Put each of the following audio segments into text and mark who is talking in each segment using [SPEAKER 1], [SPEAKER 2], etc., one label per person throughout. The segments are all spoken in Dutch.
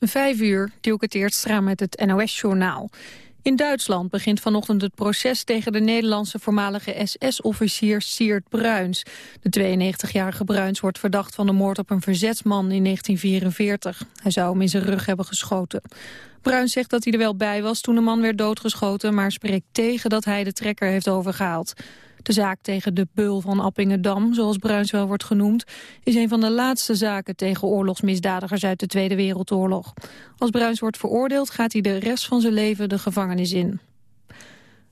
[SPEAKER 1] Vijf uur, Dielke Teertstra met het NOS-journaal. In Duitsland begint vanochtend het proces tegen de Nederlandse voormalige SS-officier Siert Bruins. De 92-jarige Bruins wordt verdacht van de moord op een verzetsman in 1944. Hij zou hem in zijn rug hebben geschoten. Bruins zegt dat hij er wel bij was toen de man werd doodgeschoten... maar spreekt tegen dat hij de trekker heeft overgehaald. De zaak tegen de beul van Appingedam, zoals Bruins wel wordt genoemd... is een van de laatste zaken tegen oorlogsmisdadigers uit de Tweede Wereldoorlog. Als Bruins wordt veroordeeld gaat hij de rest van zijn leven de gevangenis in.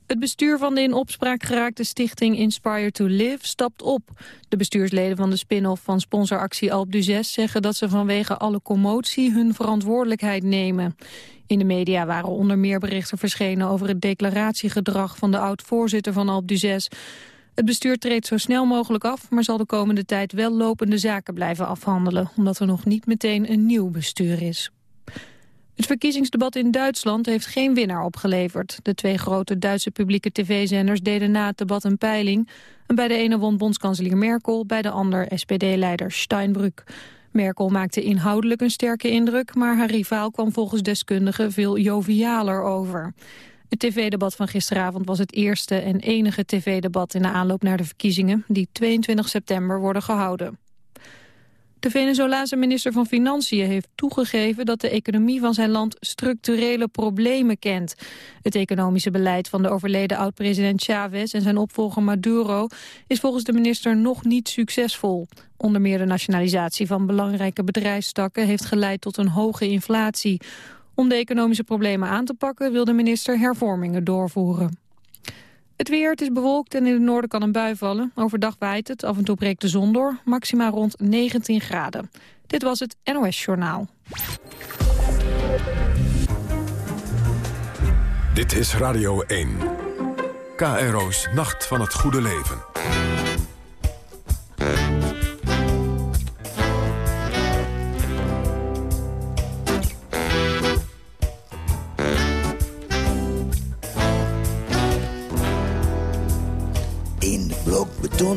[SPEAKER 1] Het bestuur van de in opspraak geraakte stichting Inspire to Live stapt op. De bestuursleden van de spin-off van sponsoractie Alp d'Huez zeggen dat ze vanwege alle commotie hun verantwoordelijkheid nemen. In de media waren onder meer berichten verschenen over het declaratiegedrag van de oud-voorzitter van Alp d'Huez. Het bestuur treedt zo snel mogelijk af, maar zal de komende tijd wel lopende zaken blijven afhandelen, omdat er nog niet meteen een nieuw bestuur is. Het verkiezingsdebat in Duitsland heeft geen winnaar opgeleverd. De twee grote Duitse publieke tv-zenders deden na het debat een peiling. En bij de ene won bondskanselier Merkel, bij de ander SPD-leider Steinbrück. Merkel maakte inhoudelijk een sterke indruk, maar haar rivaal kwam volgens deskundigen veel jovialer over. Het tv-debat van gisteravond was het eerste en enige tv-debat in de aanloop naar de verkiezingen, die 22 september worden gehouden. De Venezolaanse minister van Financiën heeft toegegeven dat de economie van zijn land structurele problemen kent. Het economische beleid van de overleden oud-president Chavez en zijn opvolger Maduro is volgens de minister nog niet succesvol. Onder meer de nationalisatie van belangrijke bedrijfstakken heeft geleid tot een hoge inflatie. Om de economische problemen aan te pakken wil de minister hervormingen doorvoeren. Het weer, het is bewolkt en in het noorden kan een bui vallen. Overdag waait het, af en toe breekt de zon door. Maxima rond 19 graden. Dit was het NOS Journaal.
[SPEAKER 2] Dit is Radio 1. KRO's Nacht van het Goede Leven.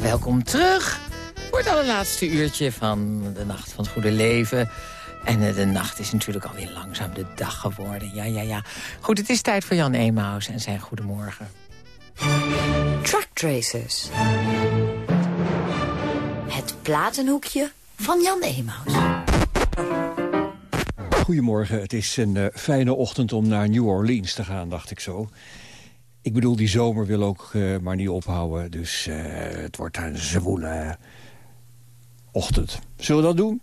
[SPEAKER 3] Welkom terug voor het allerlaatste uurtje van de Nacht van het Goede Leven. En eh, de nacht is natuurlijk alweer langzaam de dag geworden. Ja, ja, ja. Goed, het is tijd voor Jan Emaus en zijn Goedemorgen.
[SPEAKER 4] Truck Tracers. Het platenhoekje van Jan Emaus.
[SPEAKER 5] Goedemorgen, het is een uh, fijne ochtend om naar New Orleans te gaan, dacht ik zo. Ik bedoel, die zomer wil ook uh, maar niet ophouden. Dus uh, het wordt een zwoele ochtend. Zullen we dat doen?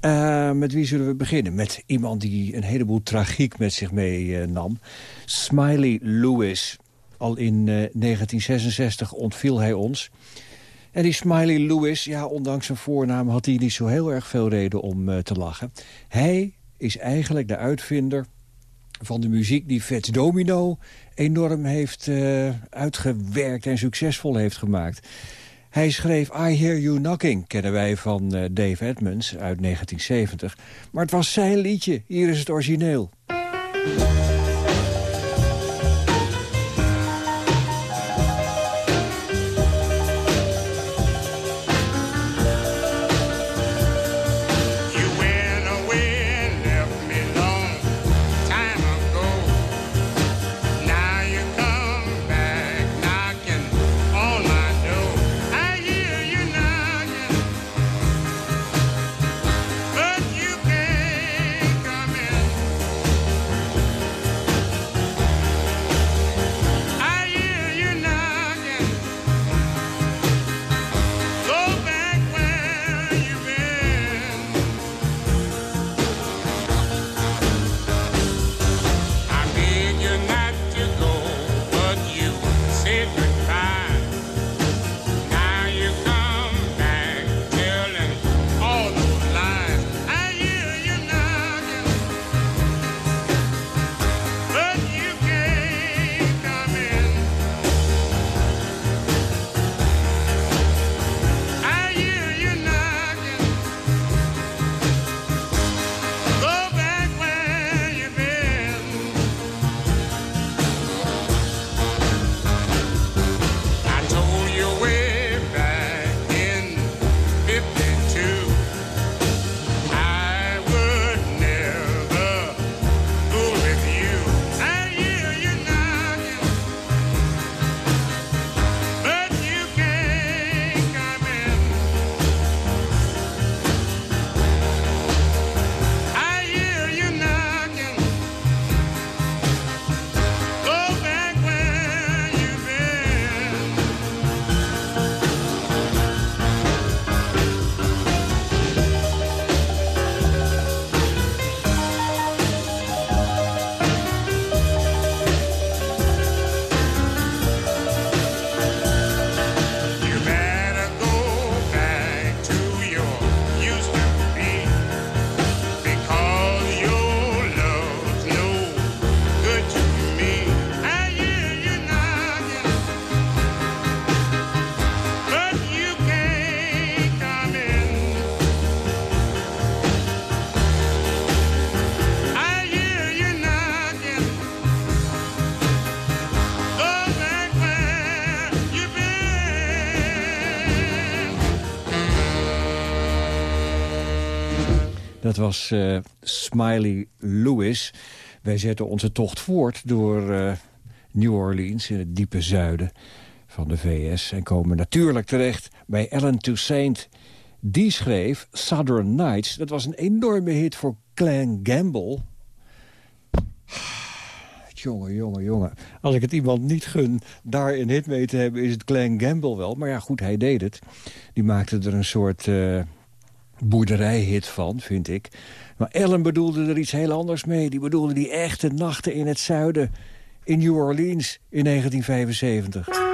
[SPEAKER 5] Uh, met wie zullen we beginnen? Met iemand die een heleboel tragiek met zich meenam. Smiley Lewis. Al in 1966 ontviel hij ons. En die Smiley Lewis, ja, ondanks zijn voornaam... had hij niet zo heel erg veel reden om te lachen. Hij is eigenlijk de uitvinder van de muziek die Fats Domino enorm heeft uh, uitgewerkt en succesvol heeft gemaakt. Hij schreef I Hear You Knocking, kennen wij van uh, Dave Edmunds uit 1970. Maar het was zijn liedje, hier is het origineel.
[SPEAKER 6] Dat was uh, Smiley Lewis. Wij zetten onze tocht voort door uh, New Orleans in het diepe zuiden van de VS... en komen natuurlijk terecht bij Ellen Toussaint. Die schreef Southern Nights. Dat was een enorme hit voor Clan Gamble. Jongen, jongen, jongen. Als ik het iemand niet gun daar een hit mee te hebben... is het Clan Gamble wel. Maar ja, goed, hij deed het. Die maakte er een soort uh, boerderijhit van, vind ik. Maar Ellen bedoelde er iets heel anders mee. Die bedoelde die echte nachten in het zuiden... in New Orleans in 1975.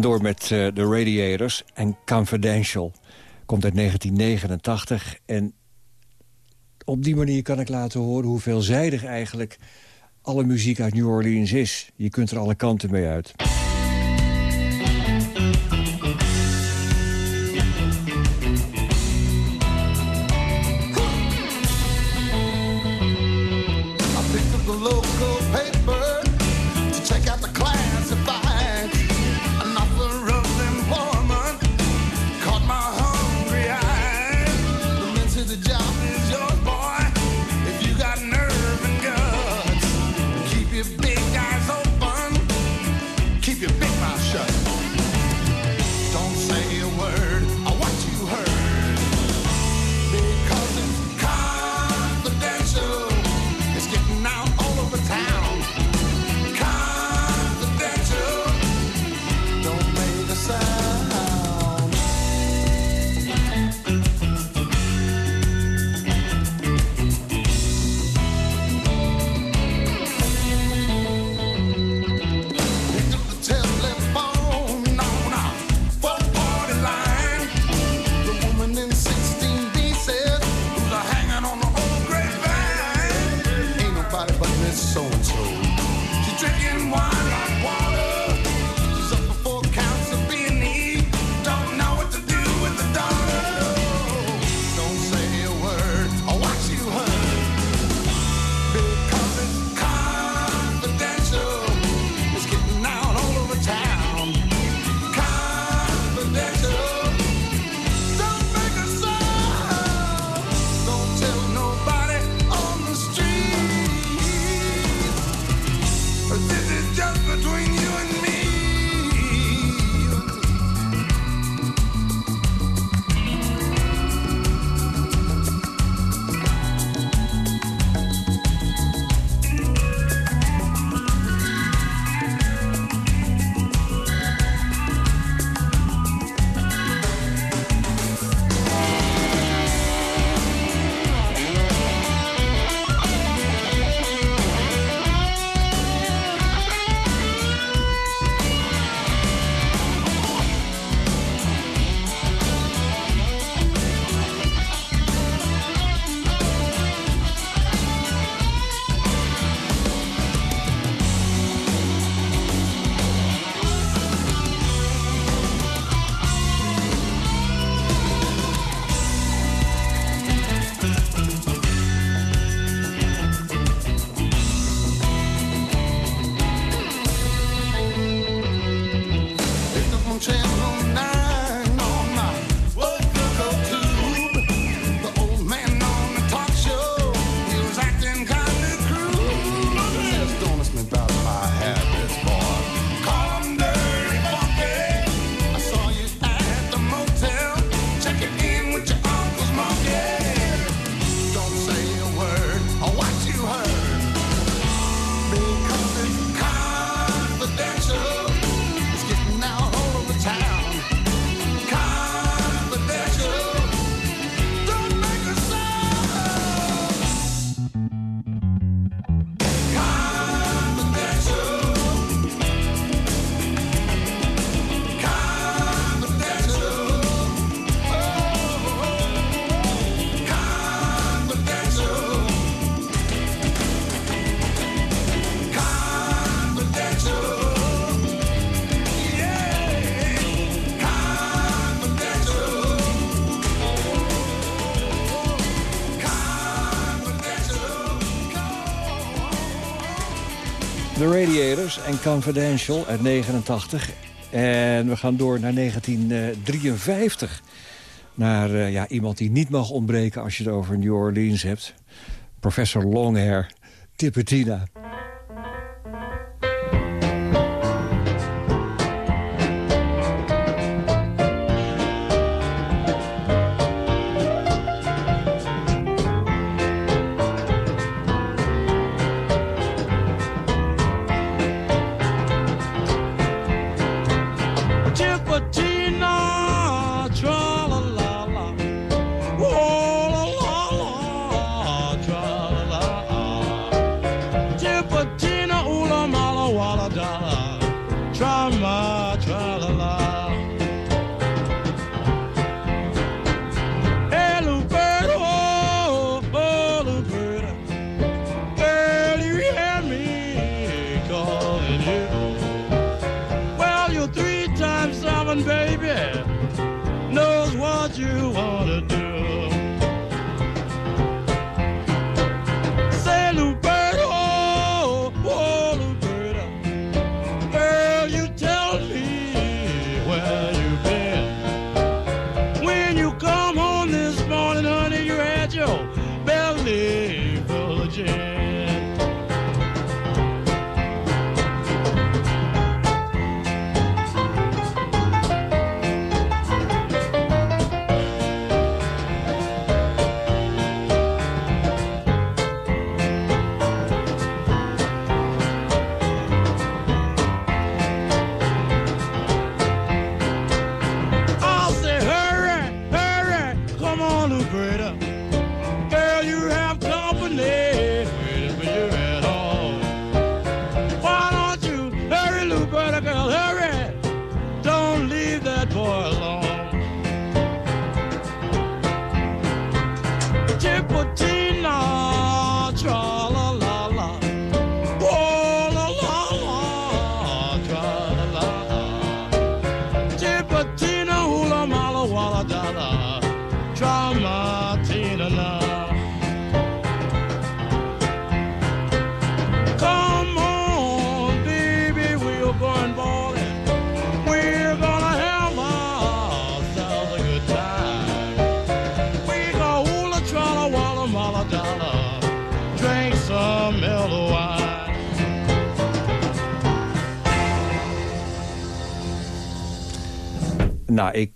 [SPEAKER 6] door met uh, The Radiators en Confidential. Komt uit 1989 en op die manier kan ik laten horen... hoe veelzijdig eigenlijk alle muziek uit New Orleans is. Je kunt er alle kanten mee uit.
[SPEAKER 7] En Confidential uit 89. En we gaan door naar 1953. Naar uh, ja, iemand die niet mag ontbreken als je het over New Orleans hebt. Professor Longhair, Tippetina.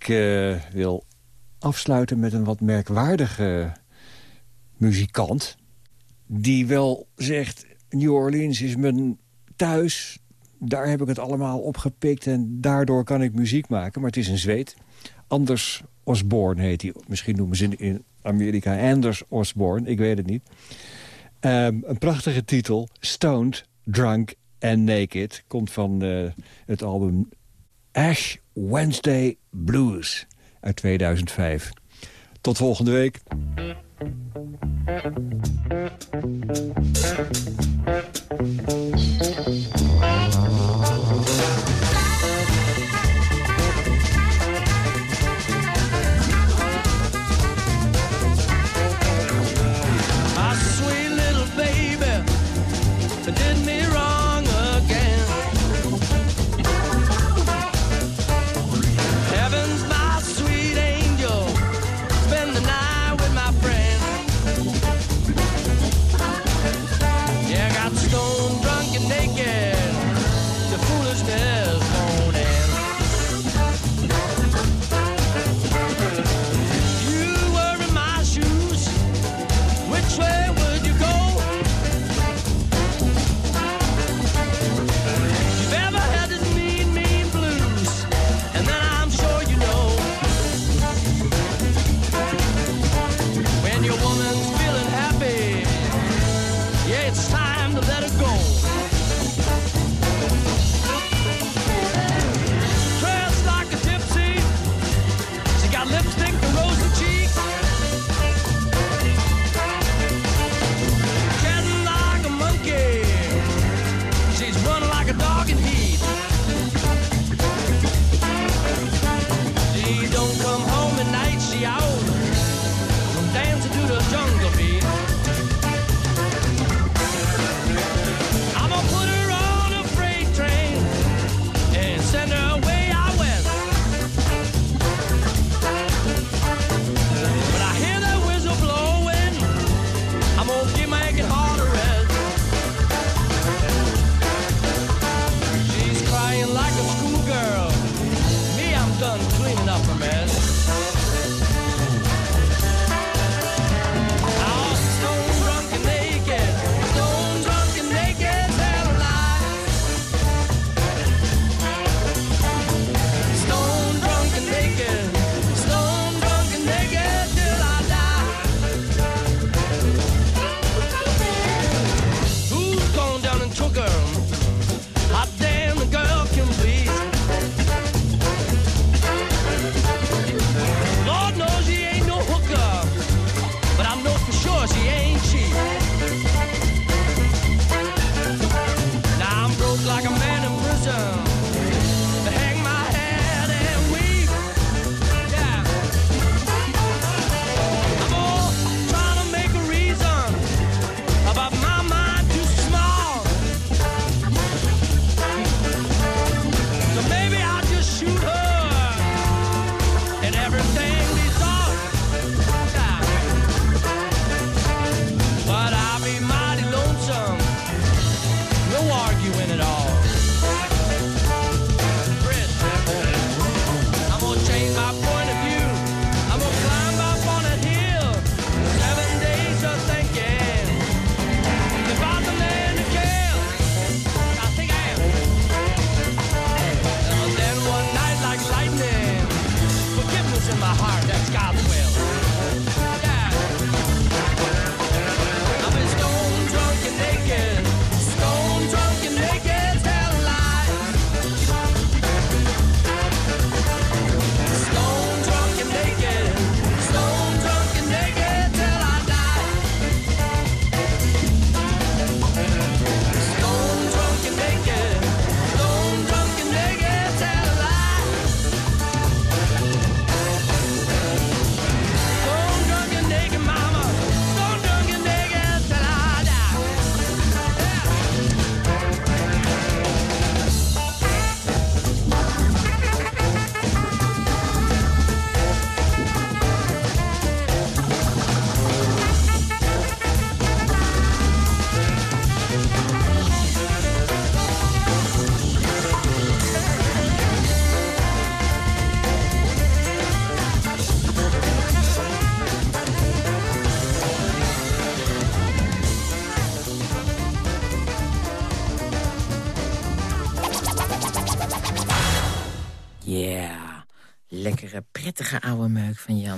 [SPEAKER 5] Ik uh, wil afsluiten met een wat merkwaardige muzikant... die wel zegt, New Orleans is mijn thuis... daar heb ik het allemaal opgepikt en daardoor kan ik muziek maken. Maar het is een zweet. Anders Osborne heet hij. Misschien noemen ze in Amerika Anders Osborne, ik weet het niet. Um, een prachtige titel, Stoned, Drunk and Naked... komt van uh, het album Ash Wednesday Blues uit 2005. Tot volgende week.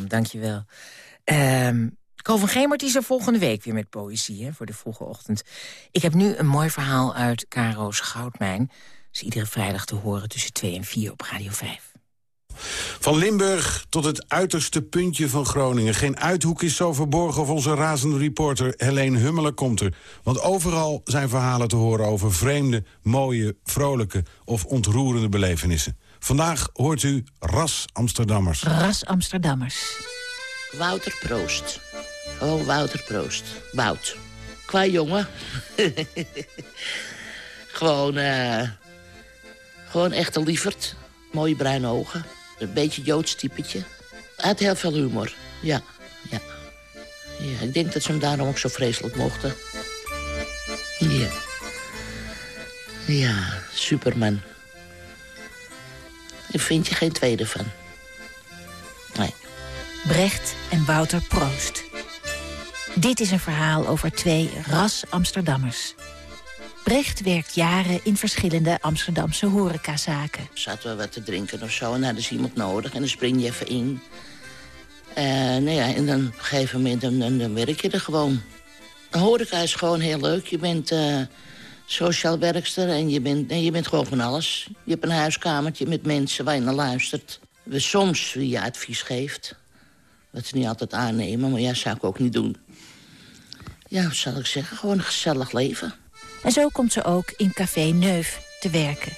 [SPEAKER 3] Jan. Dankjewel. Um, Ko van Gemert is er volgende week weer met poëzie hè, voor de vroege ochtend. Ik heb nu een mooi verhaal uit Caro's Goudmijn. is iedere vrijdag te horen tussen 2 en 4 op Radio 5.
[SPEAKER 8] Van Limburg tot het uiterste puntje van Groningen. Geen uithoek is zo verborgen of onze razende reporter Helene Hummelen komt er. Want overal zijn verhalen te horen over vreemde, mooie, vrolijke of ontroerende belevenissen. Vandaag hoort u Ras Amsterdammers.
[SPEAKER 9] Ras Amsterdammers.
[SPEAKER 10] Wouter Proost. Oh, Wouter Proost. Wout. Qua jongen. gewoon, uh, gewoon echt een lieverd. Mooie bruine ogen. Een beetje Joods typetje. Hij had heel veel humor. Ja, ja. Ja, ik denk dat ze hem daarom ook zo vreselijk mochten. Ja. Ja, Superman. Daar vind je geen tweede van. Nee.
[SPEAKER 9] Brecht en Wouter Proost. Dit is een verhaal over twee ras Amsterdammers. Brecht werkt jaren in verschillende Amsterdamse horecazaken.
[SPEAKER 10] Zaten we wat te drinken of zo en hadden ze iemand nodig en dan spring je even in. Uh, nou ja, en dan op een gegeven moment dan, dan, werk je er gewoon. horeca is gewoon heel leuk. Je bent uh, sociaal werkster en je bent, en je bent gewoon van alles. Je hebt een huiskamertje met mensen waar je naar luistert. We soms wie je advies geeft. Dat ze niet altijd aannemen, maar ja, zou ik ook niet doen. Ja, wat zal ik zeggen? Gewoon een gezellig leven.
[SPEAKER 9] En zo komt ze ook in Café Neuf te werken.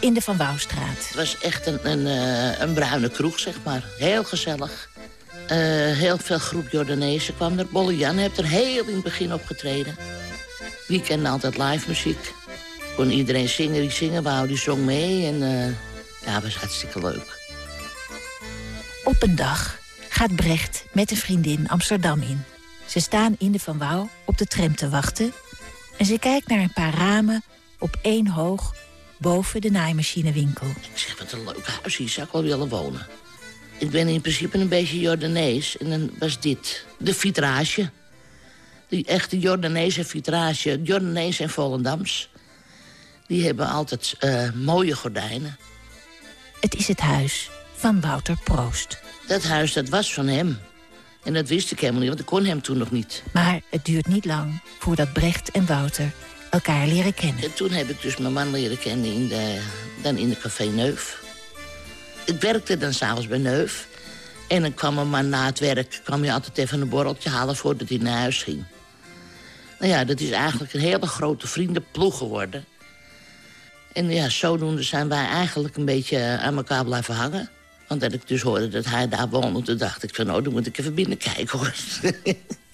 [SPEAKER 9] In de Van Wouwstraat.
[SPEAKER 10] Het was echt een, een, uh, een bruine kroeg, zeg maar. Heel gezellig. Uh, heel veel groep Jordanezen kwam er. Bolle Jan heeft er heel in het begin opgetreden. Wie kende altijd live muziek. Kon iedereen zingen die zingen wou, die zong mee. En uh, ja, was hartstikke leuk.
[SPEAKER 9] Op een dag gaat Brecht met een vriendin Amsterdam in. Ze staan in de Van Wouw op de tram te wachten... en ze kijkt naar een paar ramen op één hoog boven de naaimachinewinkel.
[SPEAKER 10] Ik zeg, wat een leuk huis, hier zou ik wel willen wonen. Ik ben in principe een beetje Jordanees en dan was dit de vitrage. Die echte Jordaanese vitrage, Jordanees en Volendams... die hebben altijd uh, mooie gordijnen.
[SPEAKER 9] Het is het huis van Wouter Proost.
[SPEAKER 10] Dat huis, dat was van hem. En dat wist ik helemaal niet, want ik kon hem toen nog niet.
[SPEAKER 9] Maar het duurt niet lang voordat Brecht en Wouter elkaar leren kennen.
[SPEAKER 10] En toen heb ik dus mijn man leren kennen in de, dan in de café Neuf. Ik werkte dan s'avonds bij Neuf. En dan kwam mijn man na het werk kwam je altijd even een borreltje halen voordat hij naar huis ging. Nou ja, dat is eigenlijk een hele grote vriendenploeg geworden. En ja, zodoende zijn wij eigenlijk een beetje aan elkaar blijven hangen. Want dat ik dus hoorde dat hij daar woonde, toen dacht ik van... oh, dan moet ik even binnenkijken, hoor.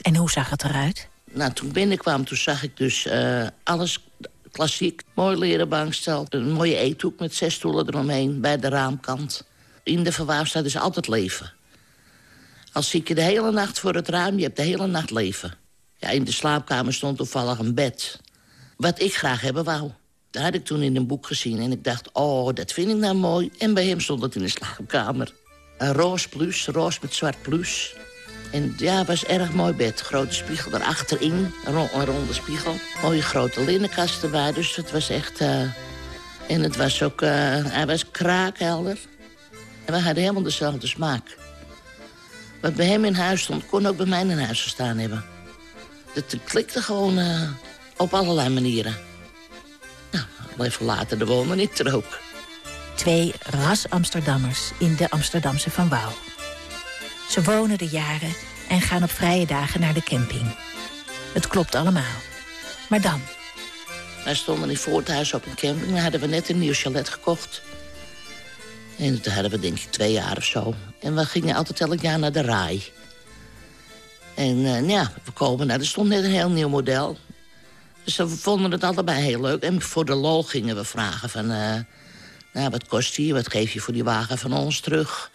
[SPEAKER 9] En hoe zag het eruit?
[SPEAKER 10] Nou, toen ik binnenkwam, toen zag ik dus uh, alles klassiek. Mooi leren bankstel, een mooie eethoek met zes stoelen eromheen... bij de raamkant. In de verwaarstaat is altijd leven. Als zit je de hele nacht voor het raam, je hebt de hele nacht leven. Ja, in de slaapkamer stond toevallig een bed. Wat ik graag hebben wou. Dat had ik toen in een boek gezien en ik dacht, oh, dat vind ik nou mooi. En bij hem stond het in de slaapkamer. Een roze plus, roze met zwart plus. En ja, het was erg mooi bed. Grote spiegel erachterin, een, een ronde spiegel. Mooie grote linnenkast erbij, dus het was echt... Uh... En het was ook, uh, hij was kraakhelder. En we hadden helemaal dezelfde smaak. Wat bij hem in huis stond, kon ook bij mij in huis gestaan hebben. Het klikte gewoon uh, op allerlei manieren even later de wonen niet er ook.
[SPEAKER 9] Twee ras-Amsterdammers in de Amsterdamse Van Wouw. Ze wonen er jaren en gaan op vrije dagen naar de camping. Het klopt allemaal. Maar dan?
[SPEAKER 10] Wij stonden in Voorthuis op een camping. Daar hadden we net een nieuw chalet gekocht. En toen hadden we denk ik twee jaar of zo. En we gingen altijd elk jaar naar de RAI. En uh, ja, we komen naar... Er stond net een heel nieuw model. Dus we vonden het allebei heel leuk. En voor de lol gingen we vragen van... Uh, nou, wat kost die? Wat geef je voor die wagen van ons terug?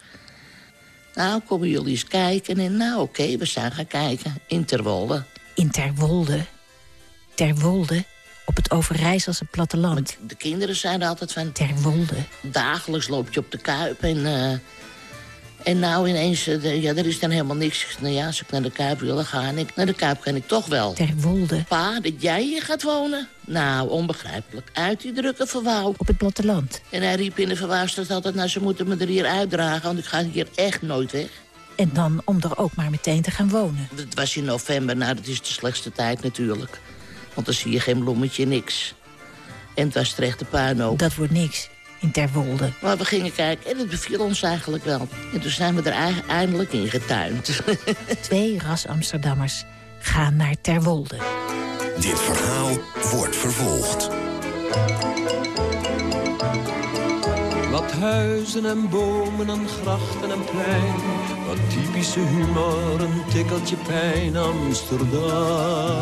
[SPEAKER 10] Nou, komen jullie eens kijken. En nou, oké, we zijn gaan kijken. In Terwolde.
[SPEAKER 9] In Terwolde? Terwolde? Op het Overijsselse platteland?
[SPEAKER 10] de kinderen zeiden altijd van...
[SPEAKER 9] Terwolde?
[SPEAKER 10] Dagelijks loop je op de Kuip en... Uh, En nou ineens, uh, ja, er is dan helemaal niks. Nou ja, als ik naar de Kuip wil, dan ga ik. Naar de Kuip kan ik toch wel.
[SPEAKER 9] Ter Wolde.
[SPEAKER 10] Pa, dat jij hier gaat wonen? Nou, onbegrijpelijk. Uit die drukke verwouw.
[SPEAKER 9] Op het platteland.
[SPEAKER 10] En hij riep in de verwouwstad altijd... nou, ze moeten me er hier uitdragen, want ik ga hier echt nooit weg.
[SPEAKER 9] En dan om er ook maar meteen te gaan wonen.
[SPEAKER 10] Het was in november, nou, dat is de slechtste tijd natuurlijk. Want dan zie je geen bloemetje, niks. En het was terecht de puinhoop.
[SPEAKER 9] Dat wordt niks in Terwolde.
[SPEAKER 10] Maar we gingen kijken en het beviel ons eigenlijk wel. En toen zijn we er eindelijk in getuind.
[SPEAKER 9] Twee ras Amsterdammers gaan naar Terwolde.
[SPEAKER 2] Dit verhaal wordt vervolgd.
[SPEAKER 11] Wat huizen en bomen en grachten en plein. Wat typische humor, een tikkeltje pijn Amsterdam.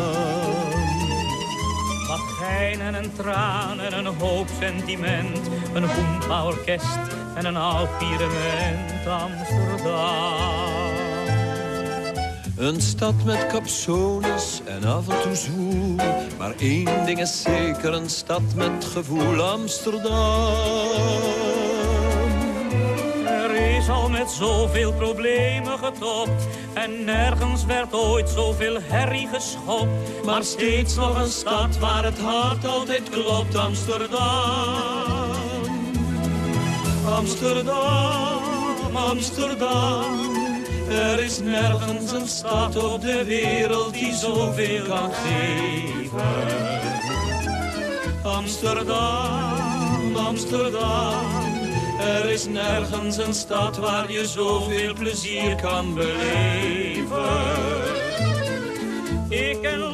[SPEAKER 12] En een traan en een hoop sentiment. Een boemba-orkest en een oud Amsterdam.
[SPEAKER 11] Een stad met capsones en af en toe. Maar één ding is zeker, een stad met gevoel Amsterdam
[SPEAKER 12] al met zoveel problemen getopt. En nergens werd ooit zoveel herrie geschopt. Maar steeds nog een stad waar het hart altijd klopt. Amsterdam. Amsterdam, Amsterdam. Er is nergens een stad op de wereld die zoveel kan geven. Amsterdam, Amsterdam. Er is nergens een stad waar je zoveel plezier kan beleven. Ik ken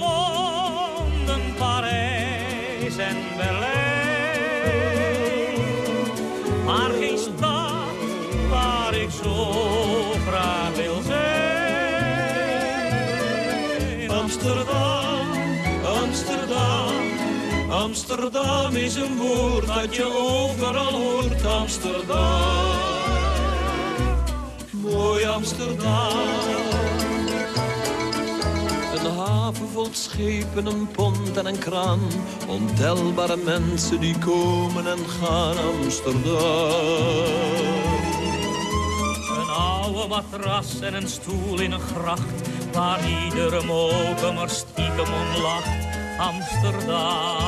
[SPEAKER 12] Amsterdam is een woord dat je overal hoort. Amsterdam, mooi Amsterdam.
[SPEAKER 11] Een haven vol schepen, een pont en een kraan. Ontelbare mensen die komen en gaan Amsterdam.
[SPEAKER 12] Een oude matras en een stoel in een gracht. Waar iedere mogen maar stiekem om lacht. Amsterdam.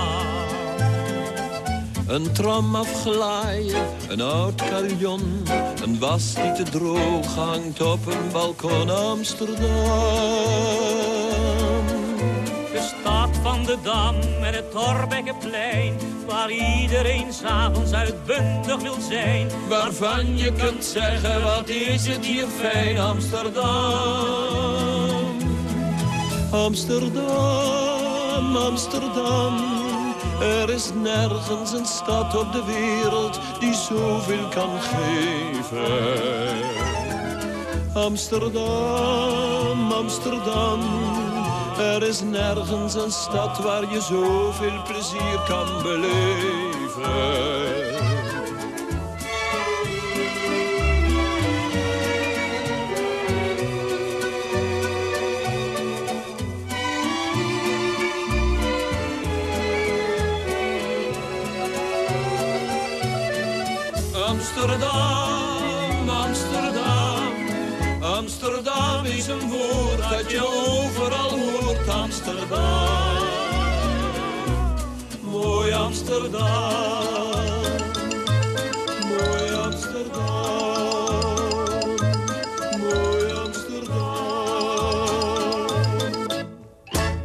[SPEAKER 11] Een tram afglaaien, een oud carillon, een was die te droog hangt op een balkon Amsterdam.
[SPEAKER 12] De stad van de Dam en het Torbekkenplein, waar iedereen s'avonds uitbundig wil zijn.
[SPEAKER 11] Waarvan je kunt zeggen, wat is het hier fijn, Amsterdam. Amsterdam, Amsterdam. Er is nergens een stad op de wereld die zoveel kan geven. Amsterdam, Amsterdam. Er is nergens een stad waar je zoveel plezier kan beleven.
[SPEAKER 12] Amsterdam, mooi Amsterdam. Mooi Amsterdam, mooi Amsterdam.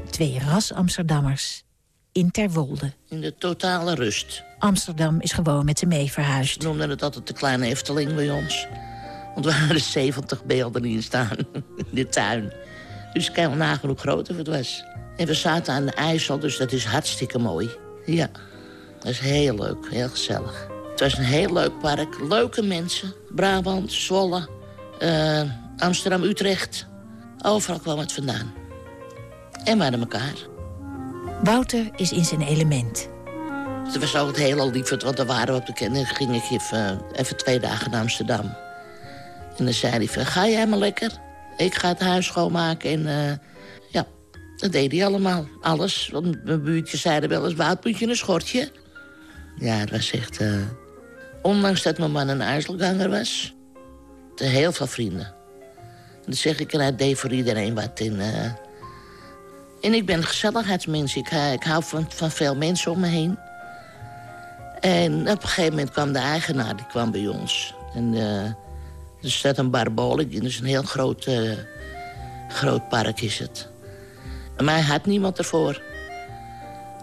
[SPEAKER 9] Twee ras Amsterdammers in Terwolde.
[SPEAKER 10] In de totale rust.
[SPEAKER 9] Amsterdam is gewoon met ze mee verhuisd.
[SPEAKER 10] We noemden het altijd de kleine Efteling bij ons. Want we hadden 70 beelden in staan in de tuin. Dus kijk wel nagaan hoe groot het was. En we zaten aan de IJssel, dus dat is hartstikke mooi. Ja, dat is heel leuk, heel gezellig. Het was een heel leuk park, leuke mensen. Brabant, Zwolle, uh, Amsterdam, Utrecht. Overal kwam het vandaan. En we hadden elkaar.
[SPEAKER 9] Wouter is in zijn element.
[SPEAKER 10] Het was altijd heel lief, want dan waren we op de kennis. ging ik even, even twee dagen naar Amsterdam. En dan zei hij van, ga jij maar lekker? Ik ga het huis schoonmaken en uh, ja, dat deed hij allemaal. Alles, want mijn buurtjes zeiden wel eens, Wout, moet je een schortje? Ja, het was echt... Uh, ondanks dat mijn man een ijzelganger was... heel veel vrienden. En dan zeg ik, eruit deed voor iedereen wat. En, uh, en ik ben een gezelligheidsmens. Ik, uh, ik hou van, van veel mensen om me heen. En op een gegeven moment kwam de eigenaar, die kwam bij ons. En er staat een barbolik in, dus een heel groot, groot park is het. Maar hij had niemand ervoor.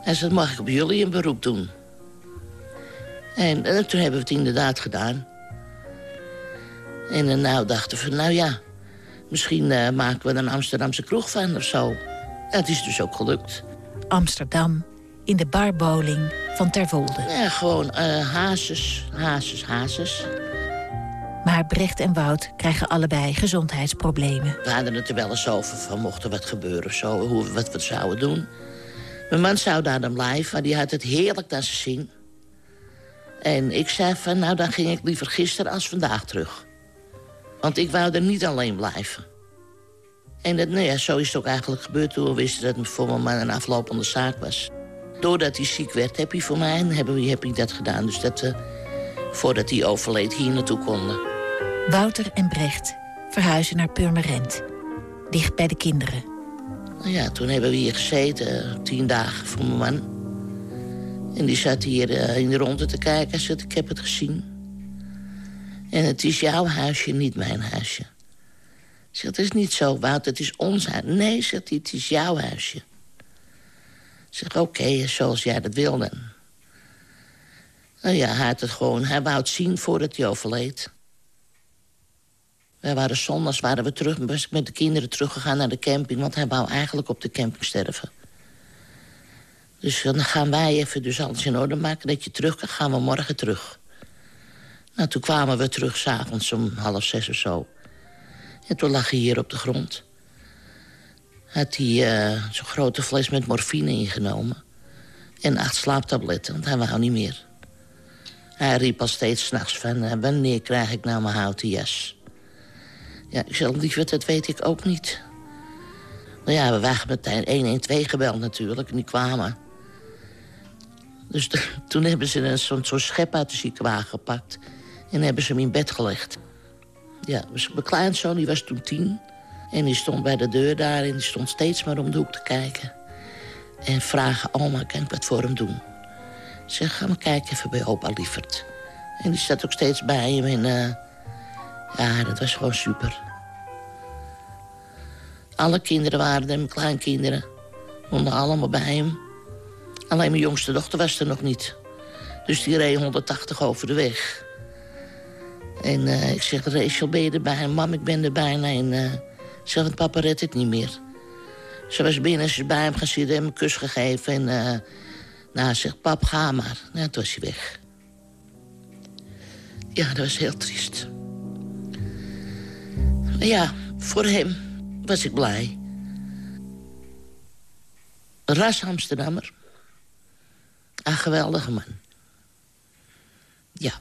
[SPEAKER 10] Hij zei, mag ik op jullie een beroep doen? En, en toen hebben we het inderdaad gedaan. En uh, nou dachten we, nou ja, misschien uh, maken we er een Amsterdamse kroeg van of zo. En het is dus ook gelukt.
[SPEAKER 9] Amsterdam, in de barboling van Terwolde.
[SPEAKER 10] Ja, gewoon uh, hazes, hazes, hazes.
[SPEAKER 9] Maar Brecht en Wout krijgen allebei gezondheidsproblemen.
[SPEAKER 10] We hadden het er wel eens over van mocht er wat gebeuren of zo, hoe, wat we zouden doen. Mijn man zou daar dan blijven, maar die had het heerlijk naar zijn zin. En ik zei van, nou dan ging ik liever gisteren als vandaag terug. Want ik wou er niet alleen blijven. En dat, nou zo is het ook eigenlijk gebeurd toen we wisten dat het voor mijn man een aflopende zaak was. Doordat hij ziek werd, heb hij voor mij en heb, heb ik dat gedaan. Dus dat we, voordat hij overleed, hier naartoe konden.
[SPEAKER 9] Wouter en Brecht verhuizen naar Purmerend. Dicht bij de kinderen.
[SPEAKER 10] Nou ja, toen hebben we hier gezeten, tien dagen voor mijn man. En die zat hier uh, in de ronde te kijken. Zegt, ik heb het gezien. En het is jouw huisje, niet mijn huisje. Zegt, het is niet zo, Wout, het is ons huis. Nee, zegt hij, het is jouw huisje. Zeg, oké, zoals jij dat wil dan. Nou ja, hij had het gewoon, hij wou het zien voordat hij overleed. Wij waren zondags, waren we terug, met de kinderen teruggegaan naar de camping... want hij wou eigenlijk op de camping sterven. Dus dan gaan wij even dus alles in orde maken dat je terug kan. Gaan we morgen terug. Nou, toen kwamen we terug s'avonds om half zes of zo. En toen lag hij hier op de grond. Had hij uh, zo'n grote fles met morfine ingenomen. En acht slaaptabletten, want hij wou niet meer. Hij riep al steeds s'nachts van... Uh, wanneer krijg ik nou mijn houten jas? Ja, ik zei, dat weet ik ook niet. Nou ja, we waren meteen 112 gebeld natuurlijk en die kwamen. Dus toen hebben ze zo'n zo schep uit de ziekenwagen gepakt... en hebben ze hem in bed gelegd. Ja, dus mijn kleinzoon die was toen tien... en die stond bij de deur daar en die stond steeds maar om de hoek te kijken. En vragen, oma, kan ik wat voor hem doen? Ik zeg, ga maar kijken even bij opa Lievert. En die staat ook steeds bij hem en... Uh, ja, dat was gewoon super. Alle kinderen waren er, mijn kleinkinderen. Wonden allemaal bij hem. Alleen mijn jongste dochter was er nog niet. Dus die reed 180 over de weg. En uh, ik zeg, Rachel, ben je erbij? Mam, ik ben erbij. En uh, ik zeg, want papa redt het niet meer. Ze was binnen, ze is bij hem gaan zitten, hem een kus gegeven. En uh, nou, zegt, pap, ga maar. Nou, toen was hij weg. Ja, dat was heel triest. Ja, voor hem was ik blij. Ras Amsterdammer. Een geweldige man. Ja.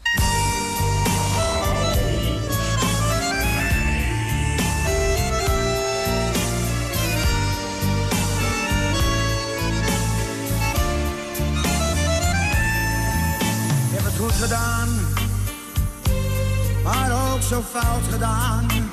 [SPEAKER 13] Ik het goed gedaan, maar ook zo fout gedaan.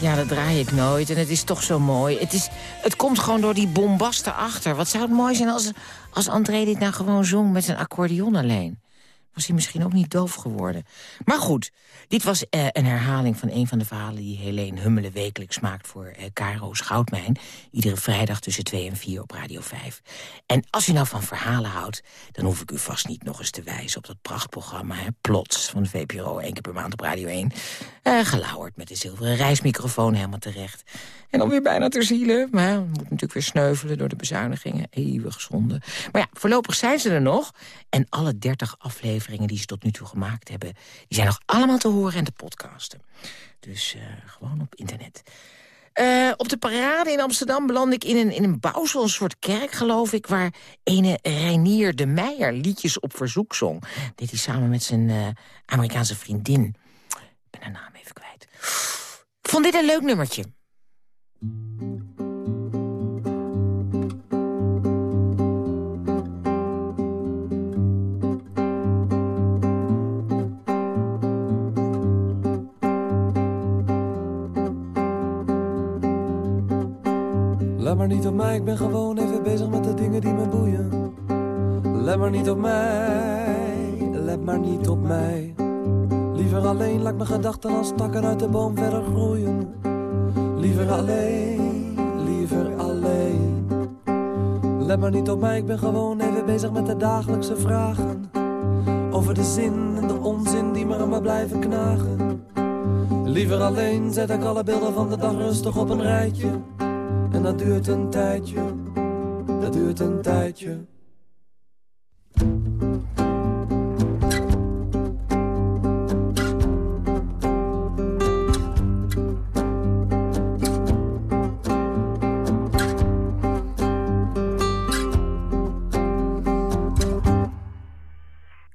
[SPEAKER 13] Ja,
[SPEAKER 3] dat draai ik nooit. En het is toch zo mooi. Het, is, het komt gewoon door die bombast erachter. Wat zou het mooi zijn als, als André dit nou gewoon zong met zijn accordeon alleen. Was hij misschien ook niet doof geworden. Maar goed, dit was eh, een herhaling van een van de verhalen... die Helene Hummelen wekelijks maakt voor eh Caro's Goudmijn. Iedere vrijdag tussen 2 en 4 op Radio 5. En als u nou van verhalen houdt... dan hoef ik u vast niet nog eens te wijzen op dat prachtprogramma... Hè, Plots van de VPRO, één keer per maand op Radio 1. Eh, gelauwerd met de zilveren reismicrofoon helemaal terecht. En dan weer bijna ter ziele. Maar moet natuurlijk weer sneuvelen door de bezuinigingen. Eeuwig zonde. Maar ja, voorlopig zijn ze er nog. En alle 30 afleveringen die ze tot nu toe gemaakt hebben... die zijn nog allemaal te horen en te podcasten. Dus eh, gewoon op internet. Eh, op de parade in Amsterdam beland ik in een, in een bouwsel, een soort kerk, geloof ik... waar ene Reinier de Meijer liedjes op verzoek zong. Deed hij samen met zijn eh, Amerikaanse vriendin. Ik ben haar naam even kwijt. Vond dit een leuk nummertje.
[SPEAKER 14] Maar niet op mij, ik ben gewoon even bezig met de dingen die me boeien. Let maar niet op mij, let maar niet op mij. Liever alleen, laat mijn gedachten als takken uit de boom verder groeien. Liever alleen, liever alleen. Let maar niet op mij, ik ben gewoon even bezig met de dagelijkse vragen. Over de zin en de onzin die maar aan me blijven knagen. Liever alleen zet ik alle beelden van de dag rustig op een rijtje. Dat duurt een tijdje, dat duurt een tijdje.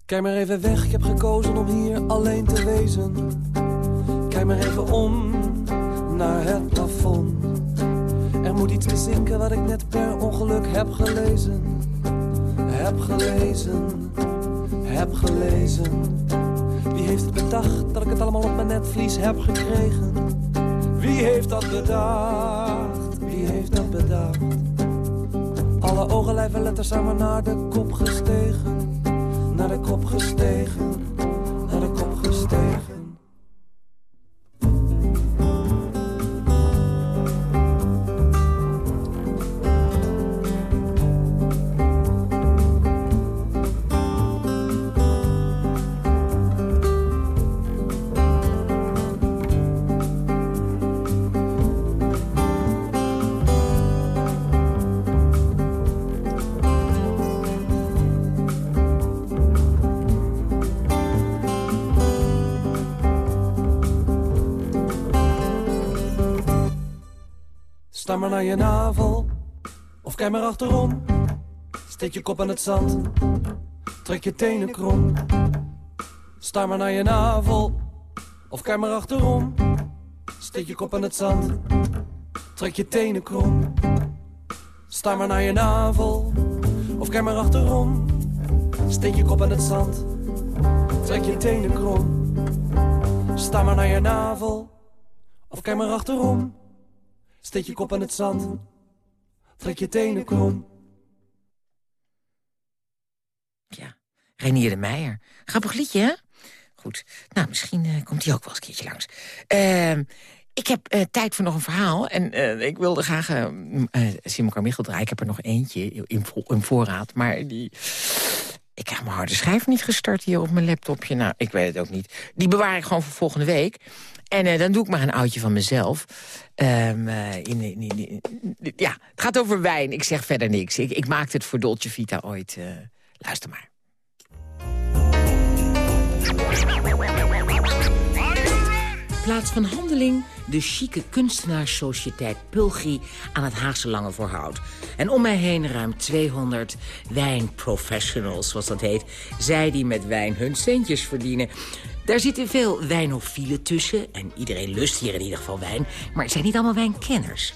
[SPEAKER 14] Kijk maar even weg, ik heb gekozen om hier alleen te wezen. Kijk maar even om naar het plafond. Moet iets bezinken wat ik net per ongeluk heb gelezen. Heb gelezen, heb gelezen. Wie heeft het bedacht dat ik het allemaal op mijn netvlies heb gekregen? Wie heeft dat bedacht? Wie heeft dat bedacht? Alle ogen, lijven, letters samen naar de kop gestegen. Naar de kop gestegen, Sta maar naar je navel, of kijk maar achterom. Steek je kop aan het zand, trek je tenen krom. Sta maar naar je navel, of kijk maar achterom. Steek je kop aan het zand, trek je tenen krom. Sta maar naar je navel, of kijk maar achterom. Steek je kop aan het zand, trek je tenen krom. Sta maar naar je navel, of kijk maar achterom. Steek je kop aan het zand, trek je tenen krom.
[SPEAKER 3] Ja, Renier de Meijer. Grappig liedje, hè? Goed, nou, misschien uh, komt hij ook wel eens een keertje langs. Uh, ik heb uh, tijd voor nog een verhaal. En uh, ik wilde graag Simon Carmichael draaien. Ik heb er nog eentje in, in voorraad. Maar die... Ik krijg mijn harde schijf niet gestart hier op mijn laptopje. Nou, ik weet het ook niet. Die bewaar ik gewoon voor volgende week. En dan doe ik maar een oudje van mezelf. Um, in, in, in, ja, het gaat over wijn. Ik zeg verder niks. Ik, ik maakte het voor Dolce Vita ooit. luister maar. plaats van handeling de chique kunstenaarssociëteit Pulgi aan het Haagse Lange Voorhout. En om mij heen ruim 200 wijnprofessionals, zoals dat heet. Zij die met wijn hun centjes verdienen. Daar zitten veel wijnofielen tussen en iedereen lust hier in ieder geval wijn. Maar het zijn niet allemaal wijnkenners.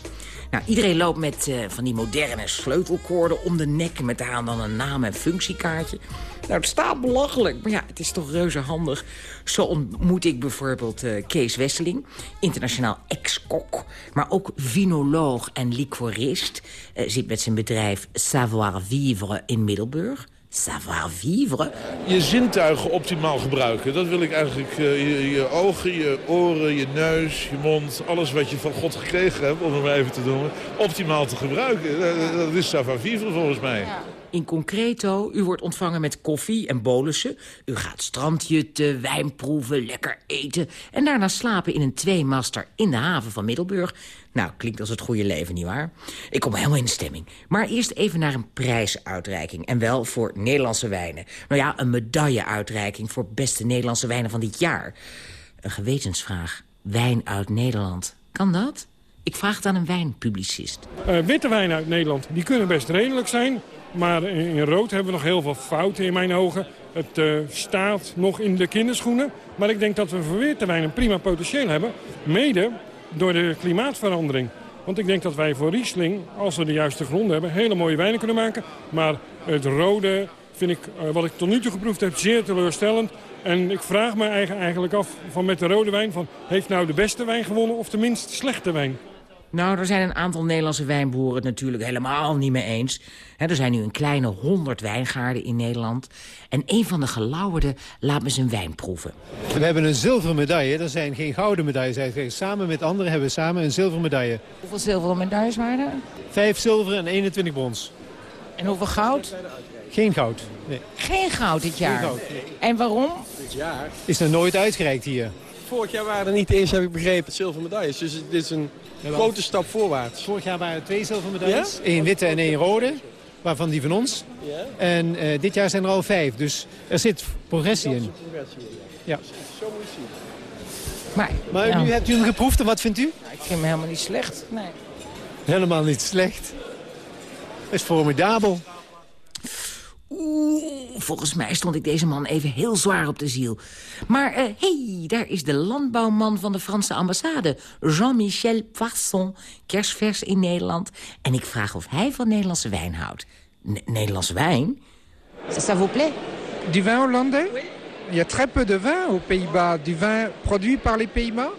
[SPEAKER 3] Nou, iedereen loopt met uh, van die moderne sleutelkoorden om de nek... met daaraan dan een naam- en functiekaartje. Nou, het staat belachelijk, maar ja, het is toch reuze handig. Zo ontmoet ik bijvoorbeeld uh, Kees Wesseling, internationaal ex-kok... maar ook vinoloog en liquorist. Uh, zit met zijn bedrijf Savoir Vivre in Middelburg savoir-vivre.
[SPEAKER 7] Je zintuigen optimaal gebruiken. Dat wil ik eigenlijk. Uh, je, je, ogen, je oren, je neus, je mond. Alles wat je van God gekregen hebt, om het maar even te noemen. Optimaal te gebruiken. Dat, dat is savoir-vivre volgens mij. Ja.
[SPEAKER 3] In concreto, u wordt ontvangen met koffie en bolussen. U gaat strandjutten, wijn proeven, lekker eten... en daarna slapen in een tweemaster in de haven van Middelburg. Nou, klinkt als het goede leven, nietwaar? Ik kom helemaal in de stemming. Maar eerst even naar een prijsuitreiking. En wel voor Nederlandse wijnen. Nou ja, een medailleuitreiking voor beste Nederlandse wijnen van dit jaar. Een gewetensvraag. Wijn uit Nederland. Kan dat? Ik vraag het aan een wijnpublicist.
[SPEAKER 15] Uh, witte wijnen uit Nederland, die kunnen best redelijk zijn. Maar in rood hebben we nog heel veel fouten in mijn ogen. Het uh, staat nog in de kinderschoenen. Maar ik denk dat we voor wijn een prima potentieel hebben. Mede door de klimaatverandering. Want ik denk dat wij voor Riesling, als we de juiste gronden hebben... hele mooie wijnen kunnen maken. Maar het rode vind ik, uh, wat ik tot nu toe geproefd heb, zeer teleurstellend. En ik vraag me eigenlijk af van met de rode wijn... Van, heeft nou de beste wijn gewonnen of de minst slechte wijn?
[SPEAKER 3] Nou, er zijn een aantal Nederlandse wijnboeren het natuurlijk helemaal niet mee eens. er zijn nu een kleine honderd wijngaarden in Nederland. En een van de gelauwerden laat me zijn wijn proeven.
[SPEAKER 16] We hebben een zilveren medaille. Er zijn geen gouden medailles. Samen met anderen hebben we samen een zilveren medaille.
[SPEAKER 3] Hoeveel zilveren medailles waren er?
[SPEAKER 16] Vijf zilveren en 21 brons.
[SPEAKER 3] En hoeveel goud?
[SPEAKER 16] Geen goud, nee.
[SPEAKER 3] Geen goud dit jaar? Geen goud, En waarom?
[SPEAKER 16] Dit jaar? Is er nooit uitgereikt hier.
[SPEAKER 17] Vorig jaar waren er niet eens, heb ik begrepen, zilveren medailles. Dus dit is een grote stap voorwaarts.
[SPEAKER 16] Vorig jaar waren er twee zilveren medailles. Ja? Eén witte en één rode. Waarvan die van ons. Ja? En uh, dit jaar zijn er al vijf. Dus er zit progressie in. Progressie, ja. Zo moet je zien. Maar, maar nu hebt u hem geproefd en wat vindt u?
[SPEAKER 3] ik vind hem helemaal niet slecht. Nee.
[SPEAKER 16] Helemaal niet slecht. is formidabel.
[SPEAKER 3] Oeh, volgens mij stond ik deze man even heel zwaar op de ziel. Maar hé, uh, hey, daar is de landbouwman van de Franse ambassade. Jean-Michel Poisson, kerstvers in Nederland. En ik vraag of hij van Nederlandse wijn houdt. N Nederlandse wijn? Ça vous plaît?
[SPEAKER 18] Du vin hollandais? Oui. Il y a très peu de vin aux Pays-Bas. Du vin produit par les Pays-Bas?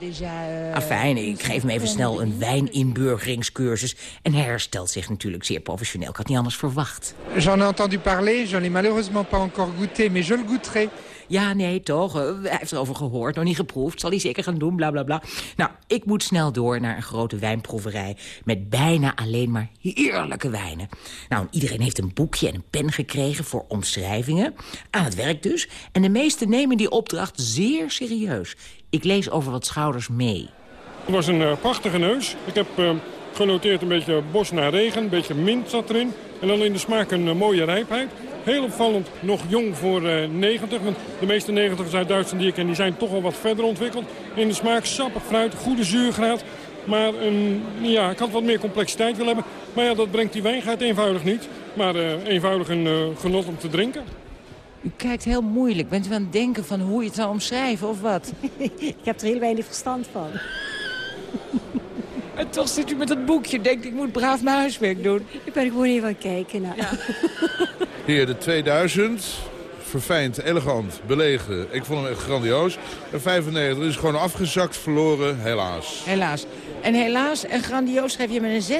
[SPEAKER 3] Uh, Afijn, ik geef hem even snel een wijninburgeringscursus. En hij herstelt zich natuurlijk zeer professioneel. Ik had niet anders verwacht.
[SPEAKER 18] J'en ai entendu parler, j'en ai malheureusement pas encore goûté, mais je le goûterai.
[SPEAKER 3] Ja, nee, toch. Hij heeft erover gehoord, nog niet geproefd. Zal hij zeker gaan doen, bla bla bla. Nou, ik moet snel door naar een grote wijnproeverij... met bijna alleen maar heerlijke wijnen. Nou, iedereen heeft een boekje en een pen gekregen voor omschrijvingen. Aan het werk dus. En de meesten nemen die opdracht zeer serieus. Ik lees over wat schouders mee.
[SPEAKER 15] Het was een uh, prachtige neus. Ik heb uh, genoteerd een beetje bos naar regen, een beetje mint zat erin. En dan in de smaak een uh, mooie rijpheid. Heel opvallend, nog jong voor 90. Want de meeste 90 uit Duitsland die ik ken, die zijn toch al wat verder ontwikkeld. In de smaak sappig fruit, goede zuurgraad. Maar een, ja, ik had wat meer complexiteit willen hebben. Maar ja, dat brengt die wijngaard eenvoudig niet. Maar eenvoudig een genot om te drinken.
[SPEAKER 3] U kijkt heel moeilijk. Bent u aan het denken van hoe je het zou omschrijven of wat?
[SPEAKER 19] ik heb er heel weinig verstand van.
[SPEAKER 3] En toch zit u met dat boekje. Denkt, ik moet braaf mijn huiswerk doen.
[SPEAKER 19] Ik ben gewoon even aan het kijken. Nou. Ja.
[SPEAKER 7] Hier, de 2000. Verfijnd, elegant, belegen. Ik vond hem echt grandioos. En 95 is gewoon afgezakt, verloren, helaas.
[SPEAKER 3] Helaas. En helaas, en grandioos schrijf je met een Z?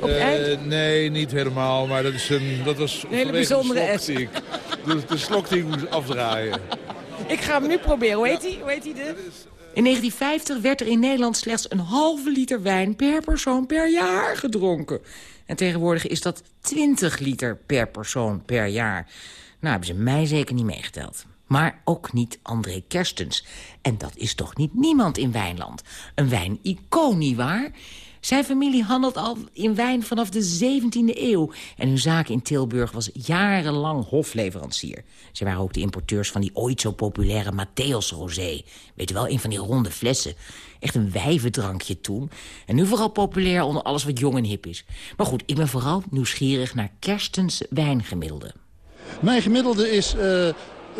[SPEAKER 3] Op uh,
[SPEAKER 7] nee, niet helemaal. Maar dat, is een, dat was
[SPEAKER 3] een hele bijzondere.
[SPEAKER 7] De, de slok die ik moest afdraaien.
[SPEAKER 3] Ik ga hem nu proberen. Hoe heet hij? Hoe heet hij de? In 1950 werd er in Nederland slechts een halve liter wijn per persoon per jaar gedronken. En tegenwoordig is dat 20 liter per persoon per jaar. Nou, hebben ze mij zeker niet meegeteld. Maar ook niet André Kerstens. En dat is toch niet niemand in Wijnland. Een wijn-icoon, nietwaar? Zijn familie handelt al in wijn vanaf de 17e eeuw. En hun zaak in Tilburg was jarenlang hofleverancier. Ze waren ook de importeurs van die ooit zo populaire Matthäus Rosé. Weet u wel, een van die ronde flessen. Echt een wijvendrankje toen. En nu vooral populair onder alles wat jong en hip is. Maar goed, ik ben vooral nieuwsgierig naar Kerstens wijngemiddelde.
[SPEAKER 20] Mijn gemiddelde is... Uh,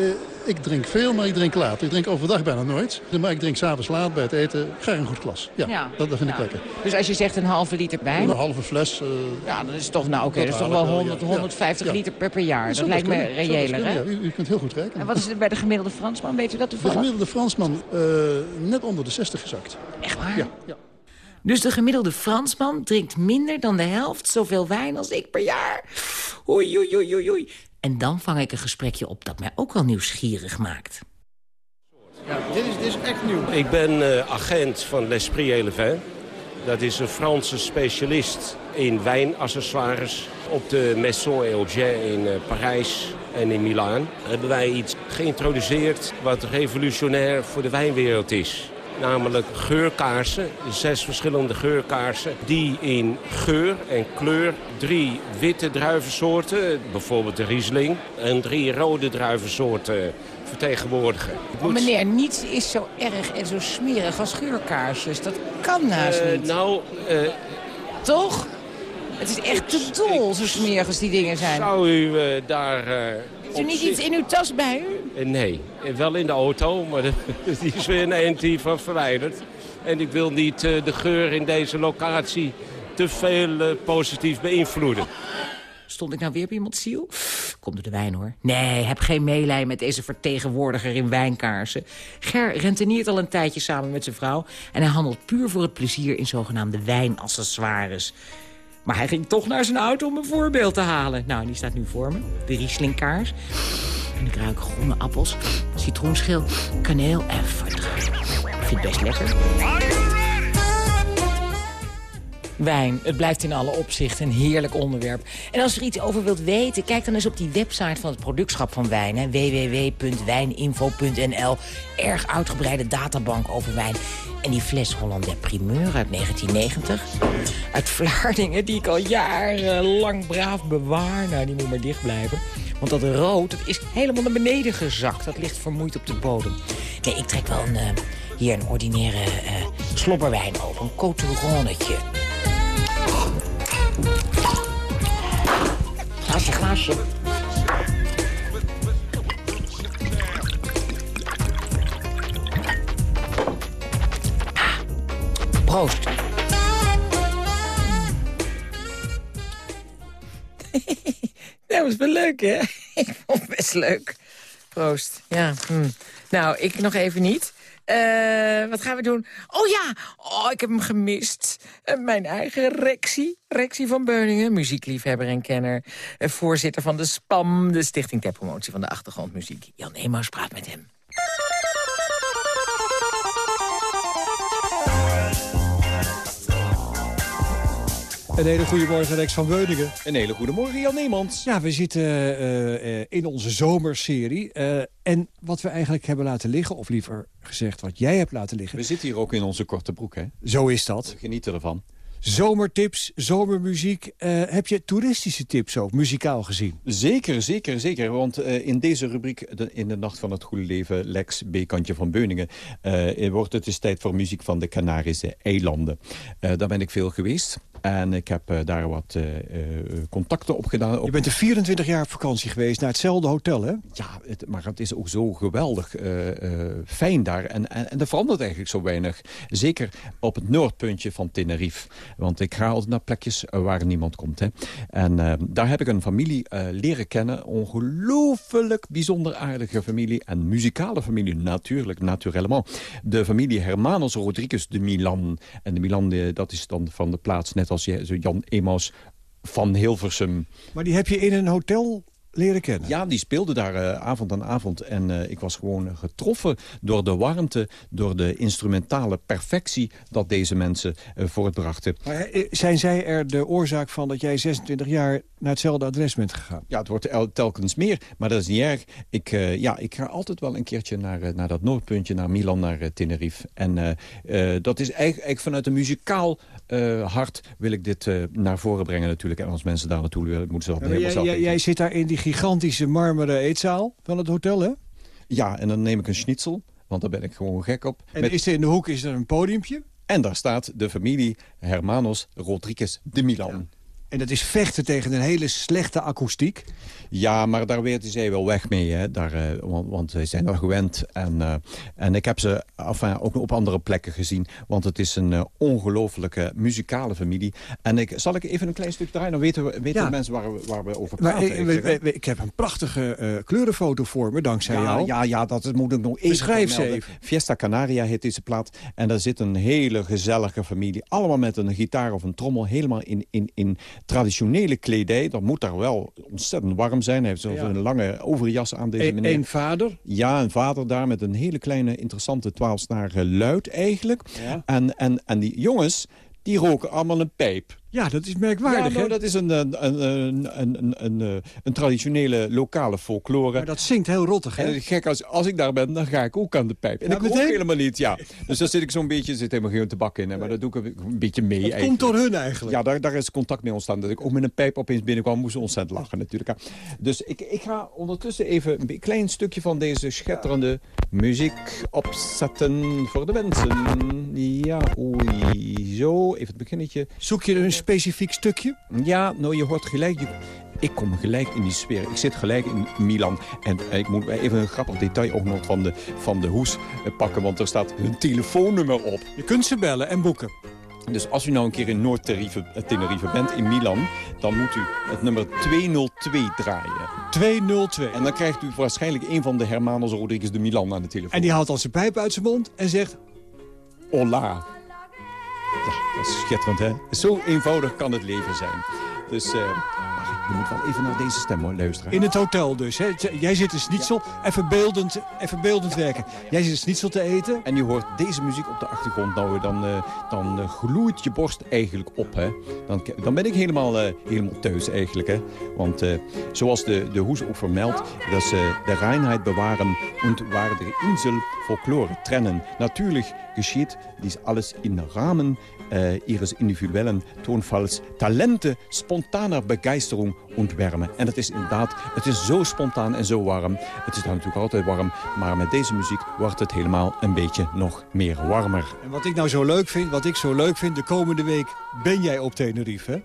[SPEAKER 20] uh, ik drink veel, maar ik drink laat. Ik drink overdag bijna nooit. Maar ik drink s'avonds laat bij het eten graag een goed glas. Ja,
[SPEAKER 3] ja.
[SPEAKER 20] Dat, dat, vind
[SPEAKER 3] ja.
[SPEAKER 20] ik lekker.
[SPEAKER 3] Dus als je zegt een halve liter wijn?
[SPEAKER 20] Een halve fles. Uh,
[SPEAKER 3] ja, dat is toch, nou oké, okay, dat is toch wel 100, 150 liter per, per jaar. Dat, dat lijkt me reëler, hè?
[SPEAKER 20] U, u, kunt heel goed rekenen.
[SPEAKER 3] En wat is er bij de gemiddelde Fransman? Weet u dat toevallig?
[SPEAKER 20] De gemiddelde Fransman net onder de 60 gezakt.
[SPEAKER 3] Echt waar?
[SPEAKER 20] Ja. ja.
[SPEAKER 3] Dus de gemiddelde Fransman drinkt minder dan de helft zoveel wijn als ik per jaar. Oei, oei, oei, oei. En dan vang ik een gesprekje op dat mij ook wel nieuwsgierig maakt.
[SPEAKER 21] Ja, dit is, dit is echt nieuw.
[SPEAKER 22] Ik ben uh, agent van L'Esprit Elevin. Dat is een Franse specialist in wijnaccessoires. Op de Maison et Objet in uh, Parijs en in Milaan hebben wij iets geïntroduceerd wat revolutionair voor de wijnwereld is. Namelijk geurkaarsen, zes verschillende geurkaarsen... die in geur en kleur drie witte druivensoorten... bijvoorbeeld de Riesling... en drie rode druivensoorten vertegenwoordigen.
[SPEAKER 3] Oh, meneer, niets is zo erg en zo smerig als geurkaarsjes. Dat kan naast uh, niet.
[SPEAKER 22] Nou, uh,
[SPEAKER 3] Toch? Het is echt te dol, zo smerig als die dingen zijn.
[SPEAKER 22] Zou u uh, daar...
[SPEAKER 3] Heeft u niet iets in uw tas bij u?
[SPEAKER 22] Nee, wel in de auto, maar die is weer een eind van verwijderd. En ik wil niet uh, de geur in deze locatie te veel positief beïnvloeden.
[SPEAKER 3] Stond ik nou weer op iemands ziel? Komt door de wijn, hoor. Nee, heb geen meelij met deze vertegenwoordiger in wijnkaarsen. Ger renteniert al een tijdje samen met zijn vrouw... en hij handelt puur voor het plezier in zogenaamde wijnaccessoires. Maar hij ging toch naar zijn auto om een voorbeeld te halen. Nou, die staat nu voor me. De Rieslingkaars. En ik ruik groene appels, citroenschil, kaneel en vertrouwen. Ik vind het best lekker. Wijn, het blijft in alle opzichten een heerlijk onderwerp. En als je er iets over wilt weten, kijk dan eens op die website van het productschap van wijn. www.wijninfo.nl Erg uitgebreide databank over wijn. En die fles Hollandaise Primeur uit 1990. Uit Vlaardingen, die ik al jarenlang braaf bewaar. Nou, die moet maar dicht blijven. Want dat rood, dat is helemaal naar beneden gezakt. Dat ligt vermoeid op de bodem. Nee, ik trek wel een, uh, hier een ordinaire uh, slobberwijn open. Een coturonnetje. Glaasje, glaasje. Proost. dat was wel leuk, hè? ik vond het best leuk. Proost. Ja. Hm. Nou, ik nog even niet. Uh, wat gaan we doen? Oh ja, oh, ik heb hem gemist. Uh, mijn eigen Rexie, Rexie van Beuningen, muziekliefhebber en kenner. Uh, voorzitter van de SPAM, de Stichting ter Promotie van de Achtergrondmuziek. Jan Emaus praat met hem.
[SPEAKER 5] Een hele goede morgen, Rex van Beuningen.
[SPEAKER 23] Een hele goede morgen, Jan Neemans.
[SPEAKER 5] Ja, we zitten uh, uh, in onze zomerserie. Uh, en wat we eigenlijk hebben laten liggen, of liever gezegd wat jij hebt laten liggen...
[SPEAKER 23] We zitten hier ook in onze korte broek, hè?
[SPEAKER 5] Zo is dat.
[SPEAKER 23] We genieten ervan.
[SPEAKER 5] Zomertips, zomermuziek. Eh, heb je toeristische tips ook, muzikaal gezien?
[SPEAKER 17] Zeker, zeker, zeker. Want uh, in deze rubriek, de, in de Nacht van het Goede Leven... Lex B-kantje van Beuningen... Uh, wordt het dus tijd voor muziek van de Canarische eilanden. daar ben ik veel geweest. En ik heb uh, daar wat uh, uh, contacten op gedaan.
[SPEAKER 5] Je bent er 24 jaar op vakantie geweest naar hetzelfde hotel, hè?
[SPEAKER 17] Ja, het, maar het is ook zo geweldig fijn daar. En, en, en er verandert eigenlijk zo weinig. Zeker op het noordpuntje van Tenerife. Want ik ga altijd naar plekjes waar niemand komt. Hè. En daar heb ik een familie leren kennen. Ongelooflijk bijzonder aardige familie. En muzikale familie, natuurlijk, naturellement. De familie Hermanos Rodriguez de Milan. En de Milan, dat is dan van de plaats net als Jan Emaus van Hilversum.
[SPEAKER 5] Maar die heb je in een hotel leren kennen?
[SPEAKER 17] Ja, die speelde daar uh, avond aan avond. En uh, ik was gewoon getroffen door de warmte, door de instrumentale perfectie... dat deze mensen uh, voortbrachten.
[SPEAKER 5] Maar zijn zij er de oorzaak van dat jij 26 jaar naar hetzelfde adres bent gegaan?
[SPEAKER 17] Ja, het wordt telkens meer, maar dat is niet erg. Ik, ja, ik ga altijd wel een keertje naar, naar dat noordpuntje, naar Milan, naar Tenerife. En dat is eigenlijk, eigenlijk vanuit een muzikaal hart wil ik dit naar voren brengen natuurlijk. En als mensen daar naartoe willen, moeten ze dat helemaal
[SPEAKER 5] jij, jij zit daar in die gigantische marmeren eetzaal van het hotel, hè?
[SPEAKER 17] Ja, en dan neem ik een schnitzel, want daar ben ik gewoon gek op.
[SPEAKER 5] En Met... is er in de hoek is er een podiumpje?
[SPEAKER 17] En daar staat de familie Hermanos Rodriguez de Milan. Ja.
[SPEAKER 5] En dat is vechten tegen een hele slechte akoestiek.
[SPEAKER 17] Ja, maar daar weten zij wel weg mee. Hè? Daar, uh, want, want zij zijn er gewend. En, uh, en ik heb ze enfin, ook op andere plekken gezien. Want het is een uh, ongelofelijke muzikale familie. En ik, zal ik even een klein stuk draaien? Dan weten, we, weten ja. de mensen waar we, waar we over praten. Maar,
[SPEAKER 5] we, we, we, ik heb een prachtige kleurenfoto voor me, dankzij
[SPEAKER 17] ja,
[SPEAKER 5] jou.
[SPEAKER 17] Ja, ja, dat moet ik nog even
[SPEAKER 5] Beschrijf ze even.
[SPEAKER 17] Fiesta Canaria heet deze plaat. En daar zit een hele gezellige familie. Allemaal met een gitaar of een trommel. Helemaal in, in, in traditionele kledij. Dat moet daar wel ontzettend warm zijn. Hij heeft zo'n ja. een lange overjas aan deze meneer.
[SPEAKER 5] Een vader?
[SPEAKER 17] Ja, een vader daar met een hele kleine interessante twaalfsnarige luid eigenlijk. Ja. En, en, en die jongens, die roken allemaal een pijp.
[SPEAKER 5] Ja, dat is merkwaardig,
[SPEAKER 17] ja, nou, dat is een, een, een, een, een, een traditionele lokale folklore.
[SPEAKER 5] Maar dat zingt heel rottig, hè?
[SPEAKER 17] En gek, als, als ik daar ben, dan ga ik ook aan de pijp. En ja, ik ook helemaal niet, ja. Dus daar zit ik zo'n beetje, zit helemaal geen tabak in. Hè, maar dat doe ik een beetje mee
[SPEAKER 5] Dat komt door hun eigenlijk.
[SPEAKER 17] Ja, daar, daar is contact mee ontstaan. Dat ik ook met een pijp opeens binnenkwam, moest ze ontzettend lachen natuurlijk. Dus ik, ik ga ondertussen even een klein stukje van deze schetterende muziek opzetten voor de mensen. Ja, oei, zo, even het beginnetje.
[SPEAKER 5] Zoek je een specifiek stukje?
[SPEAKER 17] Ja, nou je hoort gelijk... Je, ik kom gelijk in die sfeer. Ik zit gelijk in Milan. En ik moet even een grappig detail ook nog van de, van de hoes pakken. Want er staat hun telefoonnummer op.
[SPEAKER 5] Je kunt ze bellen en boeken.
[SPEAKER 17] Dus als u nou een keer in Noord-Tenerife bent, in Milan... dan moet u het nummer 202 draaien.
[SPEAKER 5] 202.
[SPEAKER 17] En dan krijgt u waarschijnlijk een van de Hermanos Rodriguez de Milan aan de telefoon.
[SPEAKER 5] En die haalt al zijn pijp uit zijn mond en zegt...
[SPEAKER 17] Hola. Ja, dat is schitterend, hè? Zo eenvoudig kan het leven zijn. Dus uh, je moet wel even naar deze stem hoor, luisteren.
[SPEAKER 5] In het hotel dus, hè? Jij zit een schnitzel, ja. even, beeldend, even beeldend werken. Jij zit een schnitzel te eten.
[SPEAKER 17] En je hoort deze muziek op de achtergrond. Nou, dan, uh, dan uh, gloeit je borst eigenlijk op, hè? Dan, dan ben ik helemaal, helemaal thuis eigenlijk, hè? Want zoals de, de hoes ook vermeldt, dat ze de reinheid bewaren und waar de insel folklore trennen. Natuurlijk geschieht dies alles in Rahmen äh, ihres individuellen Tonfalls, Talente, spontaner Begeisterung und Wärme. En het is inderdaad, het is zo spontaan en zo warm. Het is dan natuurlijk altijd warm, maar met deze muziek wordt het helemaal een beetje nog meer warmer.
[SPEAKER 5] En wat ik nou zo leuk vind, wat ik zo leuk vind, de komende week ben jij op Tenerife, hè?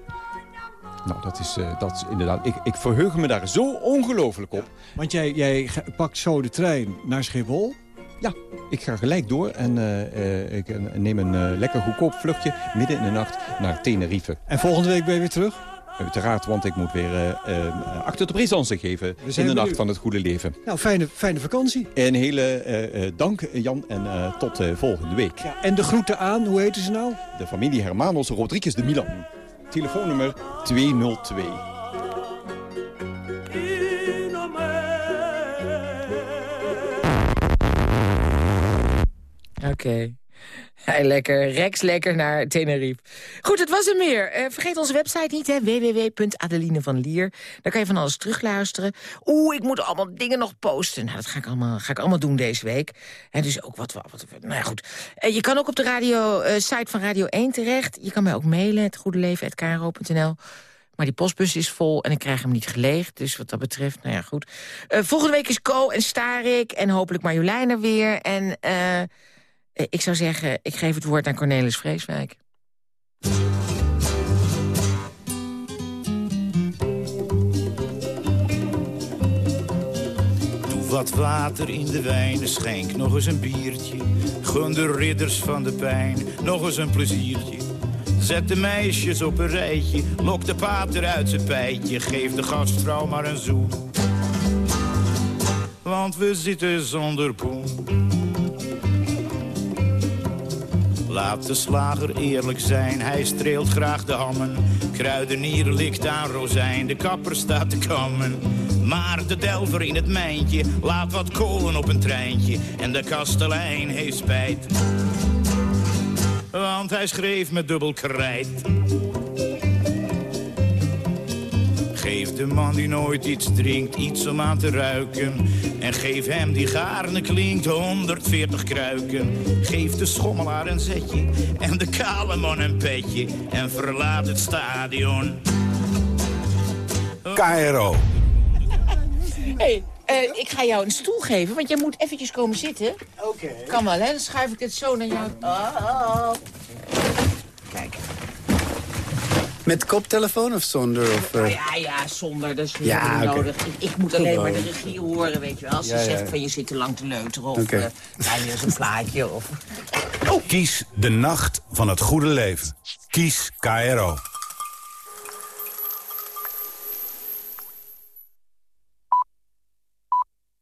[SPEAKER 17] Nou, dat is, uh, dat is inderdaad... Ik, ik verheug me daar zo ongelooflijk op.
[SPEAKER 5] Want jij, jij pakt zo de trein naar Schiphol...
[SPEAKER 17] Ja, ik ga gelijk door en uh, uh, ik neem een uh, lekker goedkoop vluchtje midden in de nacht naar Tenerife.
[SPEAKER 5] En volgende week ben je weer terug?
[SPEAKER 17] Uiteraard, want ik moet weer achter de présence geven in de nacht van het goede leven.
[SPEAKER 5] Nou, fijne, fijne vakantie.
[SPEAKER 17] Een hele dank, Jan, en tot volgende week.
[SPEAKER 5] Ja, en de groeten aan, hoe heten ze nou?
[SPEAKER 17] De familie Hermanos Rodriguez de Milan. Telefoonnummer 202.
[SPEAKER 3] Oké. Lekker, Rex lekker naar Tenerife. Goed, het was er meer. Uh, vergeet onze website niet, hè, www.adelinevanlier. Daar kan je van alles terugluisteren. Oeh, ik moet allemaal dingen nog posten. Nou, dat ga ik allemaal, ga ik allemaal doen deze week. En dus ook wat... wat, nou ja, goed. Uh, je kan ook op de radio, uh, site van Radio 1 terecht. Je kan mij ook mailen, het goede leven.kro.nl. Maar die postbus is vol en ik krijg hem niet geleegd. Dus wat dat betreft, nou ja, goed. Volgende week is Co en Starik en hopelijk Marjolein er weer. En ik zou zeggen, ik geef het woord aan Cornelis Vreeswijk.
[SPEAKER 24] Wat water in de wijn, schenk nog eens een biertje. Gun de ridders van de pijn, nog eens een pleziertje. Zet de meisjes op een rijtje, lok de pater uit zijn pijtje. Geef de gastvrouw maar een zoen. Want we zitten zonder poen. Laat de slager eerlijk zijn, hij streelt graag de hammen. Kruidenier likt aan rozijn, de kapper staat te kammen. Maar de delver in het mijntje laat wat kolen op een treintje. En de kastelein heeft spijt want hij schreef met dubbel krijt. Geef de man die nooit iets drinkt, iets om aan te ruiken. En geef hem die gaarne klinkt 140 kruiken. Geef de schommelaar een zetje en de kale man een petje. En verlaat het stadion.
[SPEAKER 13] KRO.
[SPEAKER 3] Hey, uh, ik ga jou een stoel geven, want jij moet eventjes komen zitten.
[SPEAKER 21] Oké. Okay.
[SPEAKER 3] Kan wel, hè? Dan schuif ik het zo naar jou. Oh. Kijk.
[SPEAKER 21] Met koptelefoon of zonder? Of, uh...
[SPEAKER 3] ja, ja, zonder. Dat is niet ja, okay. nodig. Ik, ik moet alleen maar de regie horen, weet je wel. Als ze ja, zegt ja. van je zit te lang te leuteren of okay. uh, ja, hier is een plaatje. Of...
[SPEAKER 13] Oh. Kies de nacht van het goede leven. Kies KRO.